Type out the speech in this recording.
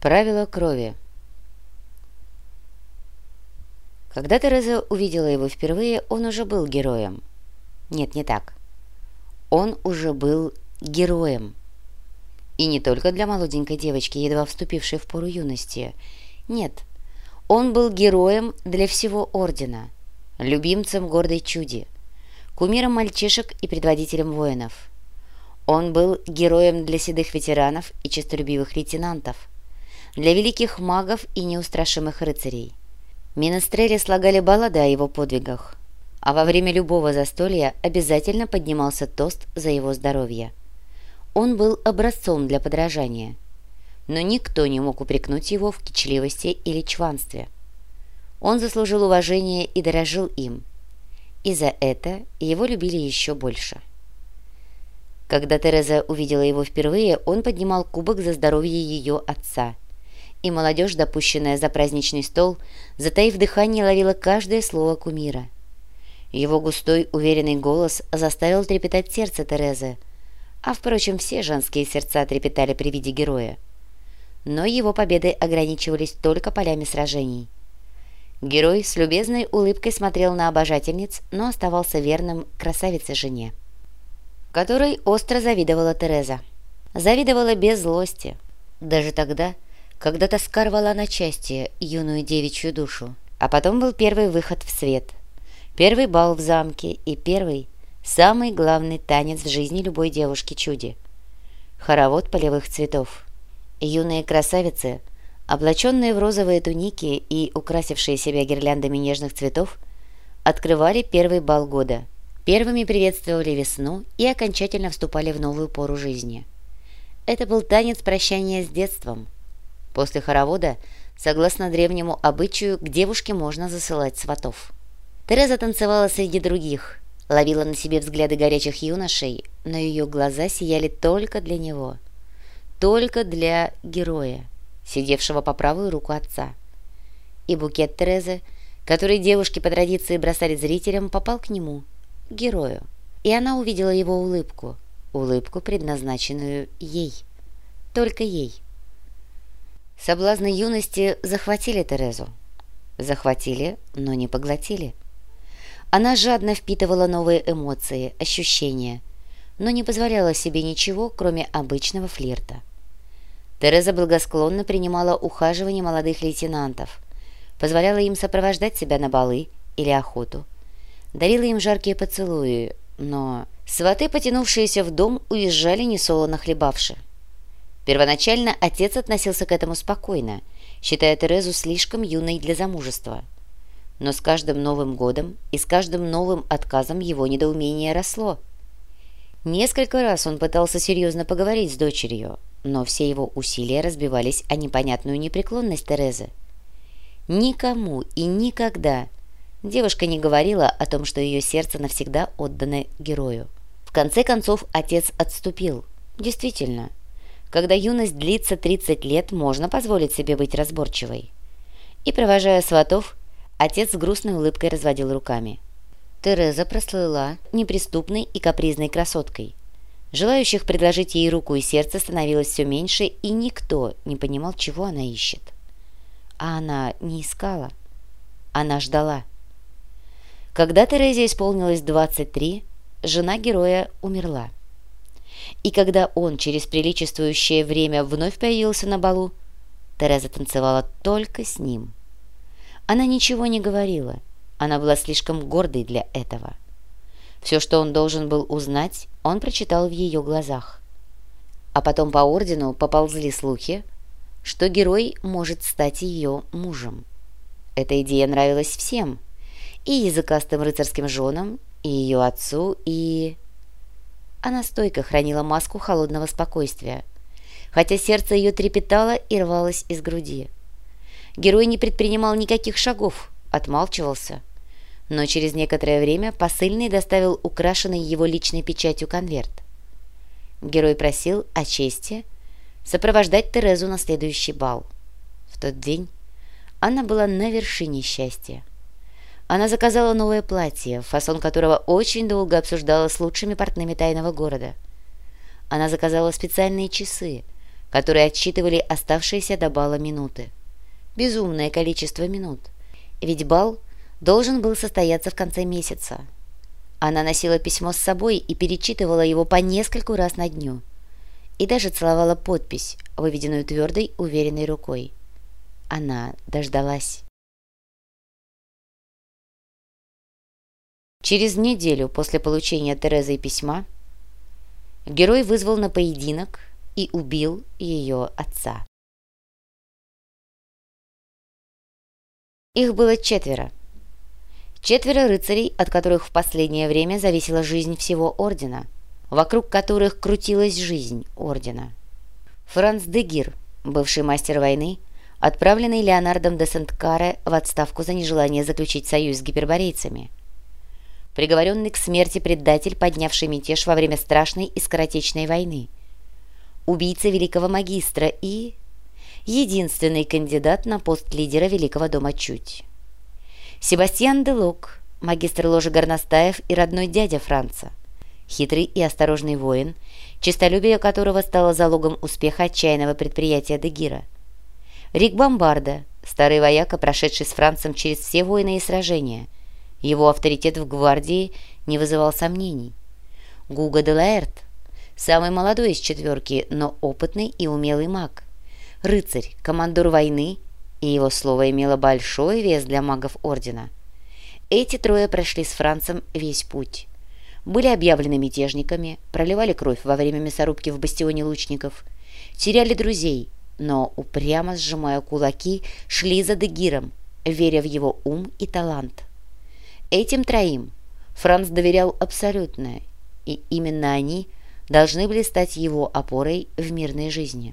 Правило крови Когда Тереза увидела его впервые, он уже был героем. Нет, не так. Он уже был героем. И не только для молоденькой девочки, едва вступившей в пору юности. Нет, он был героем для всего Ордена, любимцем гордой чуди, кумиром мальчишек и предводителем воинов. Он был героем для седых ветеранов и честолюбивых лейтенантов, для великих магов и неустрашимых рыцарей. Минестрели слагали баллады о его подвигах, а во время любого застолья обязательно поднимался тост за его здоровье. Он был образцом для подражания, но никто не мог упрекнуть его в кичливости или чванстве. Он заслужил уважение и дорожил им, и за это его любили еще больше. Когда Тереза увидела его впервые, он поднимал кубок за здоровье ее отца – и молодежь, допущенная за праздничный стол, затаив дыхание, ловила каждое слово кумира. Его густой, уверенный голос заставил трепетать сердце Терезы, а, впрочем, все женские сердца трепетали при виде героя. Но его победы ограничивались только полями сражений. Герой с любезной улыбкой смотрел на обожательниц, но оставался верным красавице-жене, которой остро завидовала Тереза. Завидовала без злости, даже тогда, когда тоска рвала на части юную девичью душу. А потом был первый выход в свет, первый бал в замке и первый, самый главный танец в жизни любой девушки-чуди. Хоровод полевых цветов. Юные красавицы, облаченные в розовые туники и украсившие себя гирляндами нежных цветов, открывали первый бал года, первыми приветствовали весну и окончательно вступали в новую пору жизни. Это был танец прощания с детством – После хоровода, согласно древнему обычаю, к девушке можно засылать сватов. Тереза танцевала среди других, ловила на себе взгляды горячих юношей, но ее глаза сияли только для него. Только для героя, сидевшего по правую руку отца. И букет Терезы, который девушки по традиции бросали зрителям, попал к нему, герою. И она увидела его улыбку, улыбку, предназначенную ей. Только ей. Соблазны юности захватили Терезу. Захватили, но не поглотили. Она жадно впитывала новые эмоции, ощущения, но не позволяла себе ничего, кроме обычного флирта. Тереза благосклонно принимала ухаживание молодых лейтенантов, позволяла им сопровождать себя на балы или охоту, дарила им жаркие поцелуи, но сваты, потянувшиеся в дом, уезжали несолоно хлебавши. Первоначально отец относился к этому спокойно, считая Терезу слишком юной для замужества. Но с каждым Новым годом и с каждым новым отказом его недоумение росло. Несколько раз он пытался серьезно поговорить с дочерью, но все его усилия разбивались о непонятную непреклонность Терезы. Никому и никогда девушка не говорила о том, что ее сердце навсегда отдано герою. В конце концов отец отступил. Действительно, когда юность длится 30 лет, можно позволить себе быть разборчивой. И, провожая сватов, отец с грустной улыбкой разводил руками. Тереза прослыла неприступной и капризной красоткой. Желающих предложить ей руку и сердце становилось все меньше, и никто не понимал, чего она ищет. А она не искала. Она ждала. Когда Терезе исполнилось 23, жена героя умерла. И когда он через приличествующее время вновь появился на балу, Тереза танцевала только с ним. Она ничего не говорила, она была слишком гордой для этого. Все, что он должен был узнать, он прочитал в ее глазах. А потом по ордену поползли слухи, что герой может стать ее мужем. Эта идея нравилась всем, и языкастым рыцарским женам, и ее отцу, и... Она стойко хранила маску холодного спокойствия, хотя сердце ее трепетало и рвалось из груди. Герой не предпринимал никаких шагов, отмалчивался. Но через некоторое время посыльный доставил украшенный его личной печатью конверт. Герой просил о чести сопровождать Терезу на следующий бал. В тот день она была на вершине счастья. Она заказала новое платье, фасон которого очень долго обсуждала с лучшими портными тайного города. Она заказала специальные часы, которые отсчитывали оставшиеся до бала минуты. Безумное количество минут. Ведь бал должен был состояться в конце месяца. Она носила письмо с собой и перечитывала его по нескольку раз на дню. И даже целовала подпись, выведенную твердой, уверенной рукой. Она дождалась. Через неделю после получения Терезой письма герой вызвал на поединок и убил ее отца. Их было четверо. Четверо рыцарей, от которых в последнее время зависела жизнь всего Ордена, вокруг которых крутилась жизнь Ордена. Франц де Гир, бывший мастер войны, отправленный Леонардом де Сент-Каре в отставку за нежелание заключить союз с гиперборейцами. Приговоренный к смерти предатель, поднявший мятеж во время страшной и скоротечной войны. Убийца великого магистра и... единственный кандидат на пост лидера Великого дома Чуть. Себастьян де Лук, магистр ложи горностаев и родной дядя Франца. Хитрый и осторожный воин, честолюбие которого стало залогом успеха отчаянного предприятия Дегира. Рик Бомбарда, старый вояка, прошедший с Францем через все войны и сражения. Его авторитет в гвардии не вызывал сомнений. Гуга де Лаэрт, самый молодой из четверки, но опытный и умелый маг. Рыцарь, командор войны и его слово имело большой вес для магов Ордена. Эти трое прошли с Францем весь путь. Были объявлены мятежниками, проливали кровь во время мясорубки в бастионе лучников, теряли друзей, но, упрямо сжимая кулаки, шли за Дегиром, веря в его ум и талант. Этим троим Франц доверял абсолютно, и именно они должны были стать его опорой в мирной жизни.